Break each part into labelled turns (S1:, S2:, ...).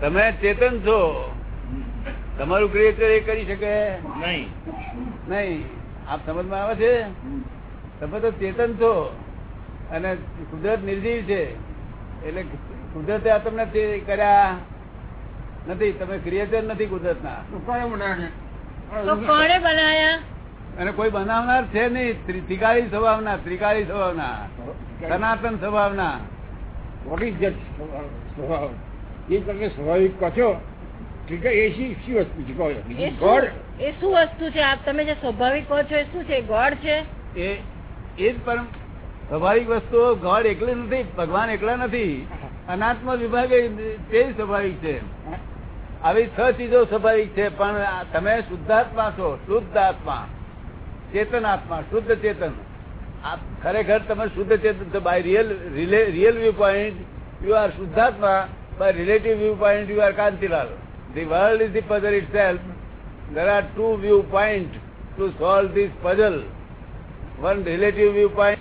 S1: તમે ચેતન છો? તમારું ક્રિએટર એ કરી શકે?
S2: નહીં.
S1: નહીં. આપ સમજમાં આવે છે? તમે તો ચેતન છો અને કુદરત નિર્જીવ છે. એટલે કુદરતે આ તમને તે કર્યા નથી. તમે ક્રિએચર નથી કુદરતના.
S3: કોણે બનાયા
S1: અને કોઈ બનાવનાર છે નહીં. ત્રિ- ત્રિકાળી સ્વભાવના ત્રિકાળી સ્વભાવના. સનાતન સ્વભાવના.
S2: What is that? સ્વભાવ? એ તમે સ્વાભાવિક કહો છો ઠીક એ શી શી વસ્તુ છે? કહો.
S3: એ
S2: ગોળ?
S3: એ શું વસ્તુ છે? આપ તમે જે સ્વાભાવિક કહો છો એ શું છે? ગોડ છે?
S1: એ એ જ પરમ સ્વાભાવિક વસ્તુ ગોડ એકલી નથી ભગવાન એકલા નથી. અનાત્મ વિભાગ તે સ્વાભાવિક છે. આવી છ ચીજો સ્વાભાવિક છે પણ તમે શુદ્ધાત્મા છો શુદ્ધ આત્મા. ચેતન આત્મા શુદ્ધ ચેતન. આ ખરેખર તમે શુદ્ધ ચેતન છો by real real viewpoint you are શુદ્ધાત્મા by relative viewpoint you are Kantilal the world is the puzzle itself there are two viewpoints to solve this puzzle. One relative viewpoint.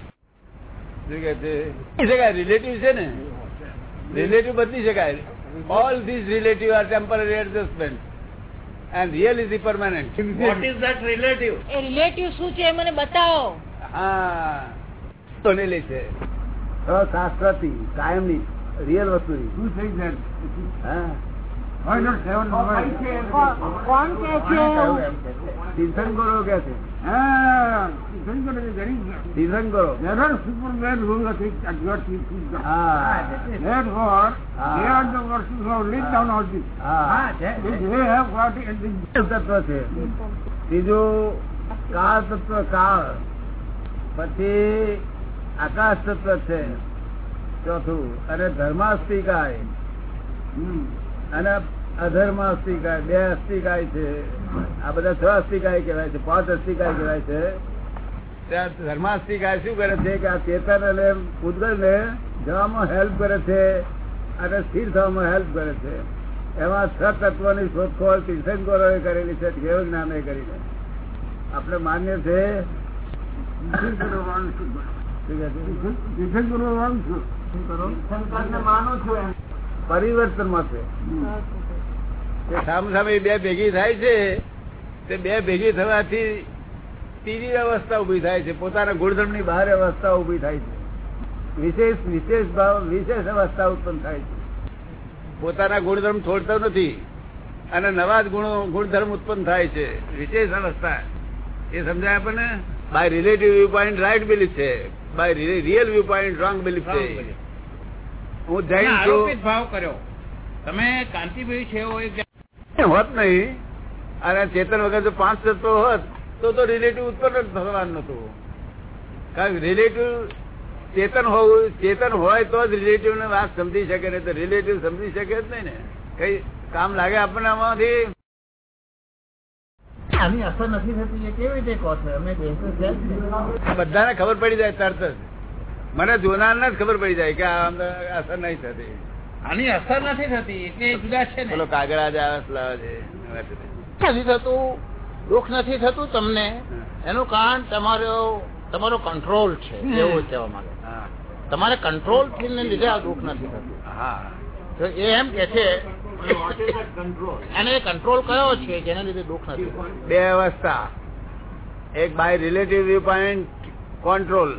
S1: શું કહે છે? બદલી શકાય રિલેટિવ છે ને? રિલેટિવ બદલી શકાય. All this relative are temporary adjustment and real is the permanent
S2: what is that relative
S3: A relative શું છે મને બતાવો.
S1: હા. બનેલી છે. શાસ્ત્રથી કાયમની. Real
S2: Ah,
S1: Ah. છે ત્રીજું કાળ તત્વ કાળ પછી આકાશ તત્વ છે ચોથું. અને ધર્માસ્તિકાય. અને અધર્માસ્તિકાય. બે અસ્તિકાય છે. આ બધા છ અસ્તિકાય કહેવાય છે. પાંચ અસ્તિકાય કહેવાય છે. ત્યાં ધર્માસ્તિકાય શું કરે છે કે આ ચેતન અને પૂતગલ ને જવામાં હેલ્પ કરે છે અને સ્થિર થવામાં હેલ્પ કરે છે. એમાં છ તત્વની શોધખોળ તીર્થંકરોએ કરેલી છે. કેવું નામે કરીને? આપણે માન્ય છે?
S2: તીર્થંકરો તીર્થંકરો વાળું
S1: માં છે સામ સામે બે ભેગી થાય છે. તે બે ભેગી થવાથી ત્રીજી અવસ્થા ઊભી થાય છે. પોતાના ગુણધર્મની બહાર અવસ્થા ઊભી થાય છે. વિશેષ વિશેષ ભાવ વિશેષ અવસ્થા ઉત્પન્ન થાય છે. પોતાના ગુણધર્મ છોડતો નથી અને નવા જ ગુણો ગુણધર્મ ઉત્પન્ન થાય છે. વિશેષ અવસ્થા. એ સમજાય આપણને? By relative viewpoint right belief છે. By real viewpoint wrong belief છે. હું જૈન છું.
S4: આરોપિત ભાવ કર્યો. તમે કાંતિભાઈ છે
S1: હોત નહીં? અને ચેતન વગર જો પાંચ તત્વો હોત તો તો રિલેટિવ ઉત્પન્ન જ થવાનું નતું કારણ રિલેટિવ ચેતન હોવું ચેતન હોય તો જ રિલેટિવ ને વાત સમજી શકે ને તો રિલેટિવ સમજી શકે જ નહીં ને. કઈ કામ લાગે આપણને આમાંથી?
S5: આની અસર નથી થતી કેવી રીતે કહો છો? અમે.
S1: બધાને ખબર પડી જાય તરત જ. મને જોનારને જ ખબર પડી જાય કે આ અસર નહીં થતી.
S4: આની અસર નથી થતી એટલે જુદા છે ને.
S1: કાગડા જ આવે છે.
S5: નથી થતું દુઃખ નથી થતું તમને. એનું કારણ તમારો તમારો કંટ્રોલ છે એવું કહેવા માંગે. તમારે કંટ્રોલથી ને લીધે આ દુઃખ નથી થતું.
S1: હા.
S5: તો એ એમ કે છે અને એ કંટ્રોલ કયો છે જેના લીધે દુઃખ નથી
S1: બે અવસ્થા. એક by relative viewpoint control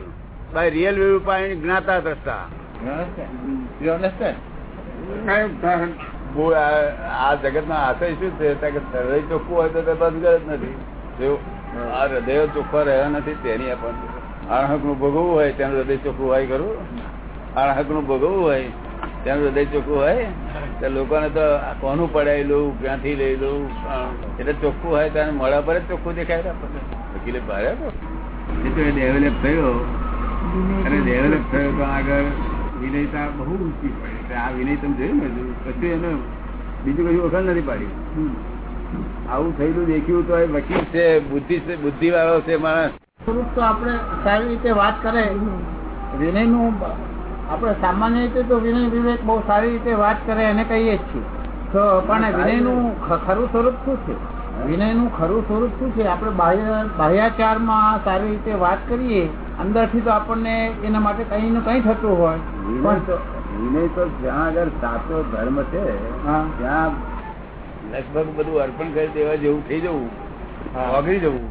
S1: real viewpoint જ્ઞાતા દ્રષ્ટા
S5: You understand?
S2: I have
S1: આ જગતમાં આશય શું છે કે હૃદય ચોખ્ખું હોય તો તે બંધ જ નથી આ હૃદય ચોખ્ખો રહ્યો નથી તેની આપણને પણ અણહકનું ભોગવવું હોય તેનું હૃદય ચોખ્ખું હોય ખરું અણહકનું ભોગવવું હોય તેનું હૃદય ચોખ્ખું હોય તો લોકોને તો કોનું પડાવી લઉં ક્યાંથી લઈ લઉં એટલે ચોખ્ખું હોય તો મળા પર જ ચોખ્ખું દેખાય આપણને વકીલે ભારે તો એ તો ડેવલપ થયો અને ડેવલપ થયો તો આગળ વિનયતા બહુ ઊંચી પડી. એટલે આ વિનય તમે જોયું ને કશું એને બીજું કશું વખત નથી પાડી. આવું થયેલું દેખ્યું તો એ વકીલ છે બુદ્ધિ છે બુદ્ધિ વાળો છે માણસ.
S5: સ્વરૂપ તો આપણે સારી રીતે વાત કરે. વિનયનું આપણે સામાન્ય રીતે તો વિનય વિવેક બહુ સારી રીતે વાત કરે એને કહીએ જ છીએ. તો પણ વિનયનું ખરું સ્વરૂપ શું છે? વિનયનું ખરું સ્વરૂપ શું છે? આપણે બાહ્ય બાહ્યાચારમાં સારી રીતે વાત કરીએ અંદરથી તો આપણને એના માટે કઈ ને કઈ થતું હોય.
S1: વિનય તો જ્યાં આગળ સાચો ધર્મ છે ત્યાં લગભગ બધું અર્પણ કરી દેવા જેવું થઈ જવું. ઓગળી જવું.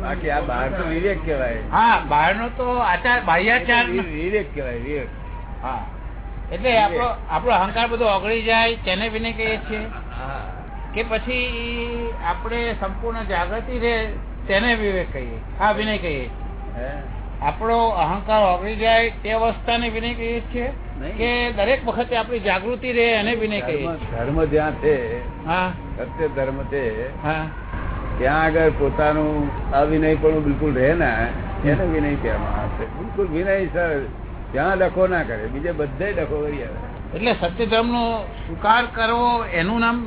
S1: બાકી આ બહાર તો વિવેક કહેવાય.
S4: હા બહારનો તો આચાર બાહ્યાચાર
S1: વિવેક કેવાય વિવેક.
S4: હા. એટલે આપણો આપણો અહંકાર બધો ઓગળી જાય તેને વિનય કહીએ છીએ. કે પછી આપણે સંપૂર્ણ જાગૃતિ રહે તેને વિવેક કહીએ. હા વિનય કહીએ? આપણો અહંકાર ઓગળી જાય તે અવસ્થાને વિનય કહીએ છીએ કે દરેક વખતે આપણી જાગૃતિ રહે એને વિનય કહીએ
S1: ધર્મ જ્યાં છે
S4: હા.
S1: સત્ય ધર્મ છે
S4: હા.
S1: ત્યાં આગળ પોતાનું અવિનય પણ બિલકુલ રહે ને એને વિનય કહેવામાં આવે બિલકુલ વિનય સર ત્યાં ડખો ના કરે બીજે બધે ડખો કરી આવે.
S4: એટલે સત્ય ધર્મ નો સ્વીકાર કરવો એનું નામ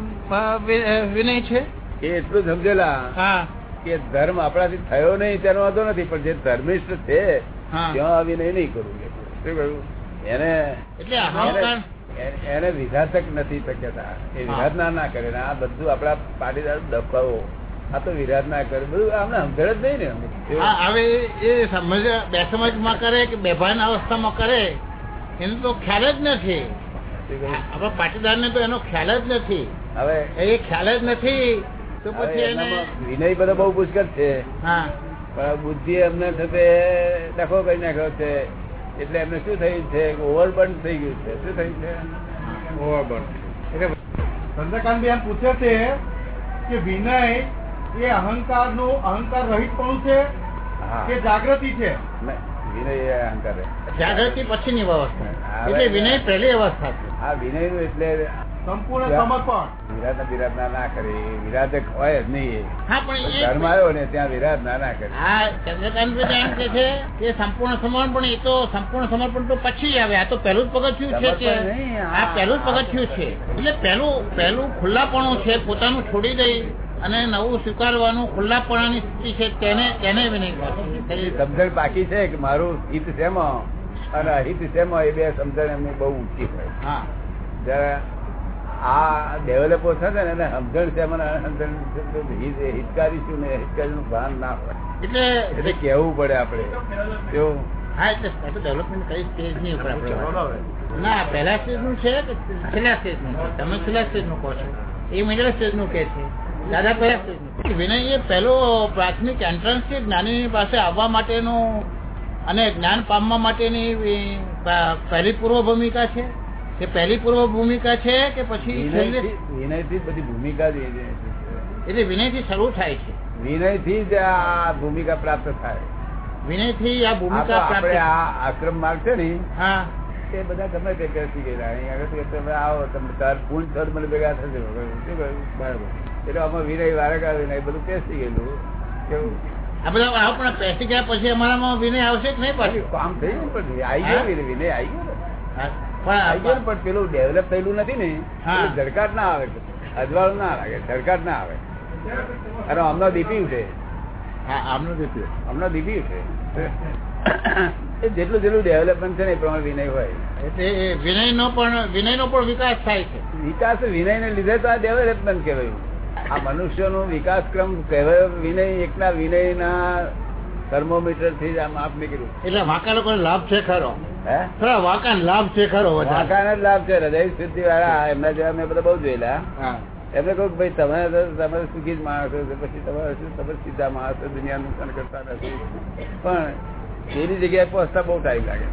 S4: વિનય છે?
S1: એ એટલું સમજેલા.
S4: હા.
S1: કે ધર્મ આપણાથી થયો નહીં તેનો વાંધો નથી પણ જે ધર્મિષ્ઠ છે. ત્યાં અવિનય નહીં કરવું શું કહ્યું? એને
S4: એટલે
S1: એને- વિઘાતક નથી શક્યતા. એ વિઘાત ના કરે આ બધું આપણા પાટીદાર દબાવો આ તો વિરાટ ના કરે. બધું આમને સમજણ જ નહીં ને
S4: હવે એ સમજ બેસમજમાં કરે કે બેભાન અવસ્થામાં કરે એનો તો ખ્યાલ જ નથી? આપણા પાટીદારને તો એનો ખ્યાલ જ નથી.
S1: હવે
S4: એ ખ્યાલ જ નથી તો પછી એને
S1: વિનય બધો બહુ પુષ્કળ છે. પણ બુદ્ધિ એમને સાથે ડખો કરી નાખ્યો છે. એટલે એમને શું થયું છે ઓવરબર્ન થઈ ગયું છે? શું થયું છે?
S6: ચંદ્રકાંતભાઈ એમ પૂછે છે કે વિનય એ અહંકારનું અહંકાર રહિત પણ છે કે જાગૃતિ છે?
S1: નહીં, વિનય એ અહંકાર
S4: જાગૃતિ પછીની અવસ્થા
S1: હવે-
S4: એટલે વિનય પહેલી અવસ્થા છે.
S1: આ વિનયનું એટલે
S6: સંપૂર્ણ સમર્પણ.
S1: વિરાટ વિરાટ ના કરે વિરાટ હોય જ નહીં એ.
S4: એ
S1: ધર્મ આવ્યો ને ત્યાં વિરાટ ના ના કરે.
S4: હા ચંદ્રકાંતભાઈ એમ કે છે કે સંપૂર્ણ સમર્પણ એ તો સંપૂર્ણ સમર્પણ તો પછી આવે. આ તો પહેલું જ પગથિયું છે
S1: આ-
S4: પહેલું જ પગથિયું છે. એટલે પહેલું પહેલું ખુલ્લાપણું છે પોતાનું છોડી દઈ અને નવું સ્વીકારવાનું ખુલ્લાપણાની સ્થિતિ છે તેને તેને વિનય
S1: સમજણ બાકી છે કે મારું હિત શેમાં? અને અહિત શેમાં એ બે સમજણ એમની બહુ ઊંચી હોય.
S4: હા.
S1: જયારે આ ડેવલપો છે ને એને સમજણ છે મને સમજણ હિત- હિતકારી શું ને હિતકારી નું ભાન ના હોય.
S4: એટલે
S1: એટલે કેવું પડે આપણે. કેવું?
S4: હા એટલે ડેવલપમેન્ટ કઈ સ્ટેજની ઉપર આપણે ના પહેલા સ્ટેજનું છે કે છેલ્લા સ્ટેજનું તમે છેલ્લા સ્ટેજનું કહો છો. એ મિડલ સ્ટેજનું કે છે? દાદા પહેલા સ્ટેજનું. વિનય એ પહેલો પ્રાથમિક એન્ટ્રન્સ છે જ્ઞાની પાસે આવવા માટેનું અને જ્ઞાન પામવા માટેની પહેલી પૂર્વ ભૂમિકા છે? કે પહેલી પૂર્વ ભૂમિકા છે કે પછી
S1: વિનયથી બધી ભૂમિકા જ એ.
S4: એટલે વિનયથી શરૂ થાય છે.
S1: વિનયથી જ આ ભૂમિકા પ્રાપ્ત થાય.
S4: વિનયથી આ ભૂમિકા પ્રાપ્ત
S1: આ આક્રમ માર્ગ છે ને
S4: હા.
S1: તે બધા ગમે તે કરતી ગયેલા. અહીં આગળ કે તમે આવો તમે તાર પૂન થર મને ભેગા થશે. બરાબર. એટલે આમાં વિનય વારકા વિનય બધું પેસી ગયેલું. કેવું?
S4: આ બધા આ પણ પેસી ગયા પછી અમારામાં વિનય આવશે કે નહીં પાછું?
S1: કામ થઈ ગયું પણ આવી ગયો વિનય આવી ગયો ને
S4: હા,
S1: આવી ગયો
S4: પણ
S1: પણ પેલું ડેવલપ થયેલું નથી ને
S4: હા.
S1: ઝડકાટ ના આવે અજવાળું ના લાગે ઝડકાટ ના આવે. અને હમણાં દીપી ઉઠે
S4: આમનો દીપી
S1: હમણાં દીપી ઉઠે જેટલું જેટલું ડેવલપમેન્ટ છે ને એ પ્રમાણે વિનય હોય.
S4: એટલે એ વિનયનો પણ વિનયનો પણ વિકાસ થાય છે.
S1: વિકાસ વિનય ને લીધે તો આ ડેવલપમેન્ટ કહેવાયું. આ મનુષ્ય નો વિકાસ ક્રમ કહેવાયો વિનય એકના વિનયના થર્મોમીટરથી જ આ માપ નીકળ્યું
S4: એટલે વાંકા લોકો લાભ છે ખરો.
S1: હે?
S4: લાભ છે ખરો વધારે.
S1: જ લાભ છે હૃદય શુદ્ધિ વાળા એમના જેવા મેં બધા બહુ જોયેલા. એમને કહું ભાઈ તમે તમે સુખી જ માણસો છો પછી તમારે શું તમે સીધા માણસો દુનિયા નુકસાન કરતા નથી. પણ એની જગ્યાએ પહોંચતા બહુ ટાઈમ લાગે.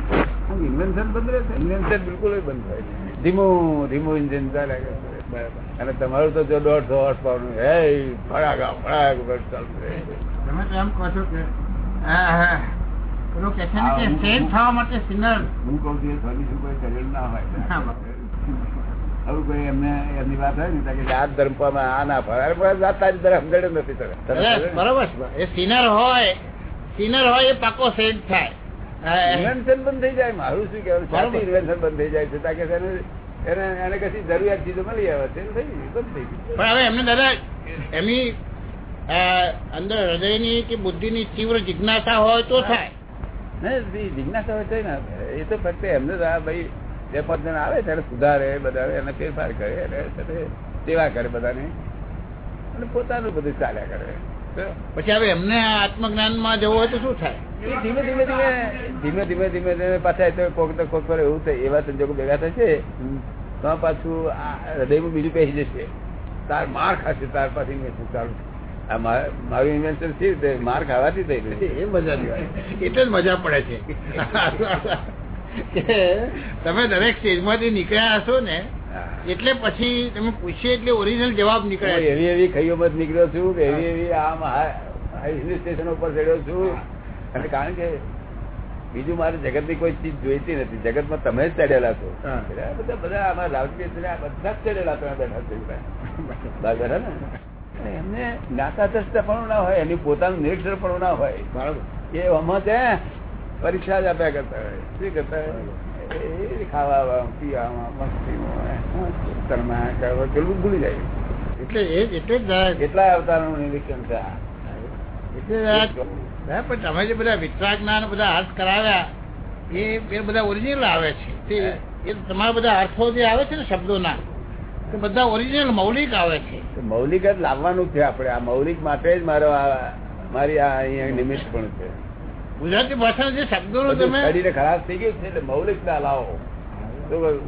S1: ઇન્વેન્શન બંધ રહે છે ઇન્વેન્શન બિલકુલ બંધ થાય. ધીમું ધીમું ઇન્જિન ચાલે બરાબર. અને તમારું તો જો દોઢસો હોર્સ પાવરનું હે ફળાગા ફળાગ રહે
S4: તમે તો એમ કહો છો કે હા, હા. પેલું કે છે ને કે સેન થવા માટે સિનર
S1: હું કઉ છું સર્વિસ કોઈ કરેલ ના હોય. આવું કોઈ એમને એમની વાત હોય ને કે આ ધર્મ આ ના ફરે. અરે પણ આ તારી તરફ સમજણ જ નથી તને. તને
S4: બરાબર,
S1: ખબર ને?
S4: બરાબર છે એ સિનર હોય સિનર હોય એ પાકો સેટ થાય.
S1: ઇન્વેન્શન બંધ થઈ જાય. મારું શું કહેવાનું? સાચી ઇન્વેન્શન બંધ થઈ જાય છે. તાકે એને એને એને કશી જરૂરિયાત ચીજો મળી આવે. છે થઈ બંધ થઈ ગયું
S4: પણ હવે એમને દાદા એમની અંદર હૃદયની કે બુદ્ધિની તીવ્ર જિજ્ઞાસા હોય તો થાય.
S1: જિજ્ઞાસા હોય તો ના એ તો ફક્ત એમને જ આ ભાઈ બે પાંચ જણ આવે ત્યારે સુધારે બધા એને ફેરફાર કરે અને સેવા કરે બધાને. અને પોતાનું બધું ચાલ્યા કરે.
S4: પછી હવે એમને આત્મજ્ઞાનમાં જવું હોય તો શું થાય?
S1: ધીમે ધીમે ધીમે ધીમે ધીમે ધીમે ધીમે પાછા તો કોક તો કોક પર એવું થાય એવા સંજોગો ભેગા થશે તો પાછું હૃદયમાં બીજું પહેરી જશે. તાર માર ખાશે તાર પાછી ઇન્વેન્શન ચાલુ આ મારું ઇન્વેન્શન છે તે માર ખાવાથી થઈ
S4: એ મજા એટલે જ મજા પડે છે. તમે દરેક સ્ટેજમાંથી નીકળ્યા હશો ને એટલે પછી તમે પૂછીએ એટલે ઓરિજિનલ જવાબ નીકળે
S1: એવી એવી ખૈયો મત નીકળ્યો છું એવી એવી આમ હિલ સ્ટેશન ઉપર ચડ્યો છું. અને કારણ કે બીજું મારે જગતની કોઈ ચીજ જોઈતી નથી. જગતમાં તમે જ ચડેલા છો. બધા બધા આમાં રાવટી બધા જ ચડેલા બેઠા છો બહાર બેઠા ને? એમને જ્ઞાતા દ્રષ્ટા પણ ના હોય એની પોતાનું નિરીક્ષણ પણ ના હોય.
S4: બરાબર.
S1: એ અમા ત્યાં પરીક્ષા જ આપ્યા કરતા હોય. શું કરતા હોય? એ ખાવામાં પીવામાં મસ્તીમાં કરવા પેલું ભૂલી જાય.
S4: એટલે એ એટલે જ
S1: કેટલા અવતારનું નિરીક્ષણ છે
S4: એટલે પણ તમે જે બધા વિતરાગના બધા અર્થ કરાવ્યા એ એ બધા ઓરિજિનલ આવે છે. તે એ તમારા બધા અર્થો જે આવે છે ને શબ્દોના તે બધા ઓરિજિનલ મૌલિક આવે છે.
S1: તો મૌલિક જ લાવવાનું છે આપણે. આ મૌલિક માટે જ મારો આ મારી આ અહીંયા નિમિત્ત પણ છે.
S4: ગુજરાતી ભાષાના જે
S1: શબ્દો
S4: તમે
S1: શરીરે ખરાબ થઈ ગયું છે એટલે મૌલિકતા લાવો. શું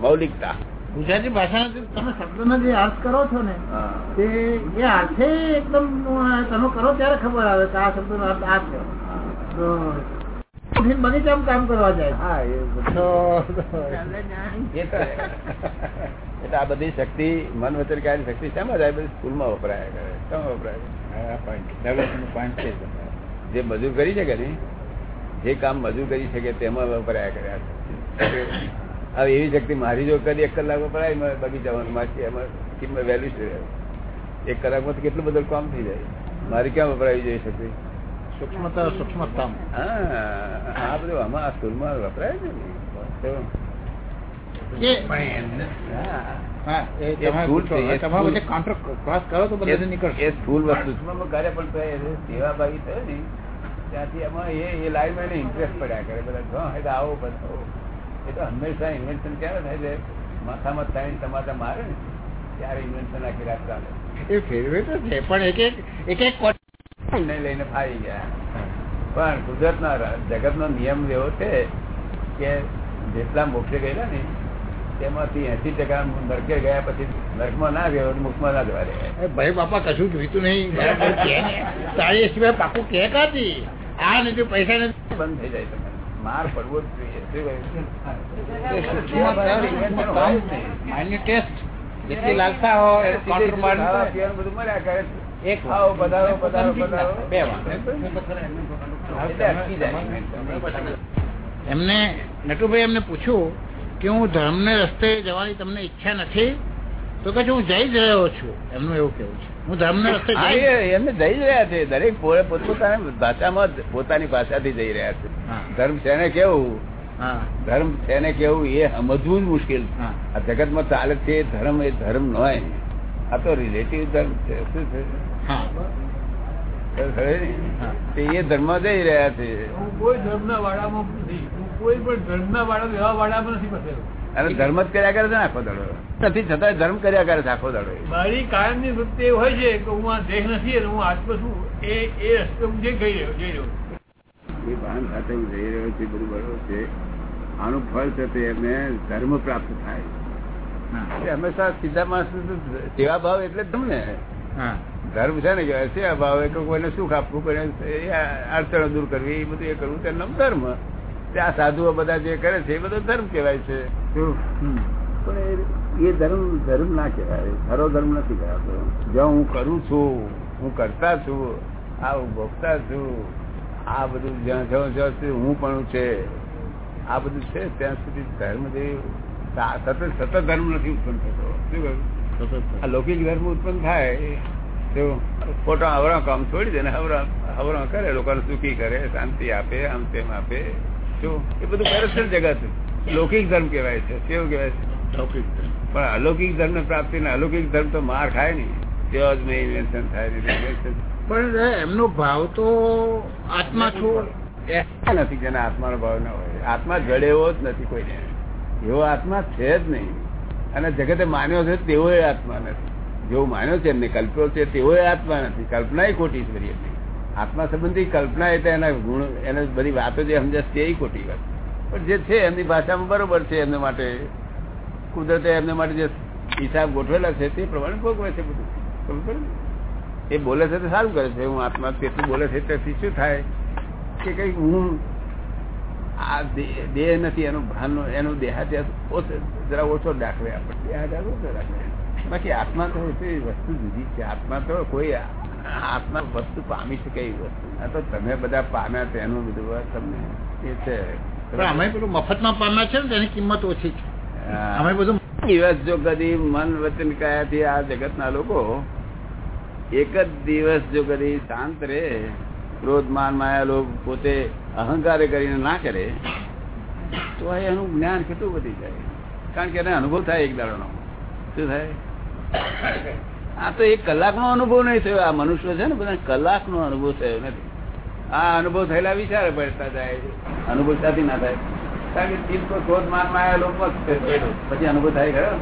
S1: મૌલિકતા.
S4: ગુજરાતી ભાષાના જે તમે શબ્દોનો જે અર્થ કરો છો ને તે એ અર્થે એકદમ તમે કરો ત્યારે ખબર આવે કે આ શબ્દનો અર્થ આ છે. ઉઠીને બગીચામાં કામ કરવા જાય.
S1: હા એ બધું. એ તો એટલે આ બધી શક્તિ મન વચન કાયની શક્તિ શેમાં જાય? બધી સ્કૂલમાં વપરાયા કરે. શેમાં વપરાય જે મજૂર કરી શકે ને જે કામ મજૂર કરી શકે તેમાં વપરાયા કરે. આ હવે એવી શક્તિ મારી જો કદી એક કલાક વપરાય બગીચામાં માસી એમાં કિંમત વેલ્યુ છે એક કલાકમાં તો કેટલું બધું કામ થઈ જાય. મારી ક્યાં વપરાવી જોઈએ શક્તિ?
S4: સૂક્ષ્મતા સૂક્ષ્મતા
S1: હા આ બધું આમાં આ સ્કૂલમાં વપરાય છે ને ત્યાંથી એમાં એ એ લાઈનમાં ઇન્ટરેસ્ટ પડ્યા કરે. બધા જો આવો બધો એ તો હંમેશા ઇન્વેન્શન ક્યારે થાય છે? માથામાં થાય તમારા મારે ને ત્યારે ઇન્વેન્શન આખી રાત ચાલે.
S4: એ ફેરવેટ તો છે પણ એક એક એક એક
S1: લઈને ફાઈ ગયા. પણ કુદરતનો જગતનો નિયમ એવો છે કે જેટલા મોક્ષે ગયેલા ને તેમાંથી એસી ટકા નરકે ગયા પછી નરકમાં ના ગયો મુખમાં ના જવા
S4: ભાઈ બાપા કશું જોઈતું નહીં. બરાબર ને. સિવાય પાકું કે કાતી આ નથી પૈસા નથી
S1: બંધ થઈ જાય તમે માર પડવો જ જોઈએ.
S4: ટેસ્ટ જેટલી લાગતા હોય
S1: બધું મળ્યા કરે.
S4: એક
S1: ખાઓ પધારો પધારો. પધારો
S4: બે એમને નટુભાઈ એમને પૂછ્યું કે હું ધર્મને રસ્તે જવાની તમને ઈચ્છા નથી તો કે હું જઈ જ રહ્યો છું. એમનું એવું કેવું છે. હું ધર્મને રસ્તે
S1: એમને જઈ જ રહ્યા છે. દરેક પોતપોતાની ભાષામાં પોતાની ભાષાથી જઈ રહ્યા છે. ધર્મ છે ને કેવું?
S4: હા.
S1: ધર્મ છે ને કેવું? એ સમજવું જ મુશ્કેલ. આ જગતમાં ચાલે છે એ ધર્મ એ ધર્મ ન આ તો રિલેટિવ ધર્મ છે. શું છે. તે એ ધર્મ જઈ રહ્યા છે.
S6: હું કોઈ ધર્મના વાડામાં નથી. હું કોઈ પણ ધર્મના વાડા એવા વાડામાં નથી ફસેલો
S1: અને ધર્મ જ કર્યા કરે છે આખો દડો? નથી છતાં ધર્મ કર્યા કરે છે આખો દડો
S6: મારી કાયમની વૃત્તિ હોય છે કે હું આ દેહ નથી અને હું આત્મ છું એ એ રસ્તે હું જઈ ગઈ રહ્યો જઈ રહ્યો
S1: એ ભાન સાથે હું જઈ રહ્યો છું બધું બરોબર છે. આનું ફળ છે તે એમને ધર્મ પ્રાપ્ત થાય. હંમેશા સીધા માણસ સેવા ભાવ એટલે જ તમને.
S4: હા.
S1: ધર્મ છે ને કે સેવા ભાવ એટલે કોઈને સુખ આપવું કોઈને અડચણો દૂર કરવી એ બધું એ કરવું તેનું નામ ધર્મ. આ સાધુઓ બધા જે કરે છે એ બધો ધર્મ કહેવાય છે. પણ એ- એ ધર્મ ધર્મ ના કહેવાય. ખરો ધર્મ નથી કહેવાતો. જો હું કરું છું હું કરતા છું આ હું ભોગતા છું આ બધું જ્યાં જ્યાં જ્યાં સુધી હું પણ છે આ બધું છે ત્યાં સુધી ધર્મ જે સતત સતત ધર્મ નથી ઉત્પન્ન થતો. શું કહ્યું? આ લૌકિક ધર્મ ઉત્પન્ન થાય તો ખોટા કામ છોડી દે ને હવરા કરે લોકોને સુખી કરે શાંતિ આપે આમ તેમ આપે. શું એ બધું કરે છે જગત. લૌકિક ધર્મ કહેવાય છે. કેવું કહેવાય છે?
S4: લૌકિક
S1: પણ અલૌકિક ધર્મ પ્રાપ્તિ ને અલૌકિક ધર્મ તો માર ખાય નહીં. તેઓ જ મેં ઇન્વેન્શન થાય નહીં
S4: પણ એમનો ભાવ તો આત્મા છું એ-
S1: નથી જેના આત્માનો ભાવ ના હોય. આત્મા જડે એવો જ નથી કોઈને. એવો આત્મા છે જ નહીં. અને જગતે માન્યો છે તેવો એ આત્મા નથી. જેવું માન્યો છે એમને કલ્પ્યો છે તેઓ આત્મા નથી. કલ્પના એ ખોટી છે બધી આત્મા સંબંધી કલ્પના એટલે એના ગુણ, એને બધી વાતો જે સમજાશે તે ખોટી વાત. પણ જે છે, એમની ભાષામાં બરોબર છે, એમને માટે કુદરતે એમને માટે જે હિસાબ ગોઠવેલા છે, તે પ્રમાણે ભોગવે છે બધું. ખબર એ બોલે છે તો સારું કરે છે. હું આત્મા તેટલું બોલે છે તેથી શું થાય? કે કઈ હું આ દેહ નથી, એનું ભાન એનું દેહાત્યાસ જરા ઓછો દાખવે આપણે. દેહાત્યાસ ઓછો દાખવે. બાકી આત્મા તો એ વસ્તુ જુદી છે. આત્મા તો કોઈ આત્મા વસ્તુ પામી શકે એવી વસ્તુ. આ તો તમે બધા પામ્યા તેનું બધું તમને. એ છે.
S4: અમે પેલું મફતમાં પામ્યા છે ને તેની કિંમત ઓછી છે. અમે બધું
S1: દિવસ જો કદી મન વચન કાયાથી આ જગતના લોકો એક જ દિવસ જો કદી શાંત રહે ક્રોધ માન માયા લોભ પોતે અહંકાર કરીને ના કરે તો એનું જ્ઞાન કેટલું વધી જાય? કારણ કે એને અનુભવ થાય એક દાડાનો. શું થાય? આ તો એક કલાકનો અનુભવ નહીં થયો. આ મનુષ્ય છે ને બધા કલાકનો અનુભવ થયો નથી. આ અનુભવ થયેલા વિચારે પડતા જાય અનુભવ સાથી ના થાય? કારણ કે ચીજ પર ક્રોધ માનમાં આવેલો પછી અનુભવ થાય ખરો?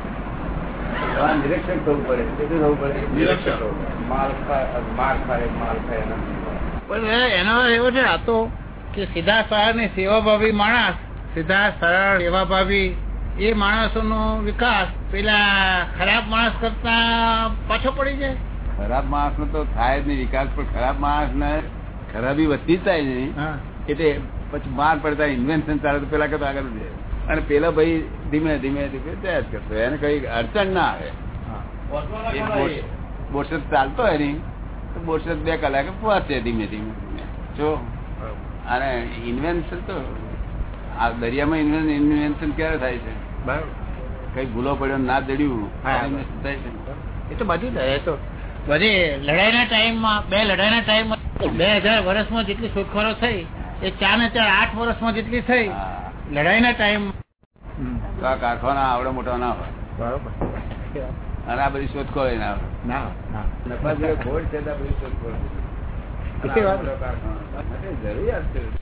S1: આ નિરીક્ષક થવું પડે. કેટલું થવું પડે? નિરીક્ષક
S6: માલ ખાય માર ખાય માલ ખાય
S4: પણ એનો એવો છે આ તો કે સીધા સરળ ને સેવાભાવી માણસ સીધા સરળ સેવાભાવી એ માણસોનો વિકાસ પેલા ખરાબ માણસ કરતા પાછો પડી જાય.
S1: ખરાબ માણસ નો તો થાય જ નહીં વિકાસ પણ ખરાબ માણસ ને ખરાબી વધતી જ થાય નહીં. એટલે પછી માર પડતા ઇન્વેન્શન ચાલે તો પેલા કરતા આગળ જાય અને પેલા ભાઈ ધીમે ધીમે ધીમે તૈયાર કરતો એને કઈ અડચણ ના આવે. બોરસદ ચાલતો હોય નહીં તો બોરસદ બે કલાકે પહોંચે ધીમે ધીમે ધીમે. જો અને ઇન્વેન્શન તો આ દરિયામાં ઇન્વેન્શન ક્યારે થાય છે?
S4: બરાબર.
S1: કઈ ભૂલો પડ્યો ના જડ્યું થાય છે?
S4: એ તો બધું થાય એ તો. બધી લડાઈના ટાઈમમાં બે લડાઈના ટાઈમમાં બે હજાર વર્ષમાં જેટલી શોધખોરો થઈ એ ચાર ને ચાર આઠ વર્ષમાં જેટલી થઈ. લડાઈના ટાઈમ
S1: તો આ કારખાના આવડો મોટો ના હોય.
S4: બરોબર.
S1: અને આ બધી શોધખોળ ના હોય.
S4: ના ના.
S1: નફા જેવો ખોટ છે. જરૂરિયાત છે.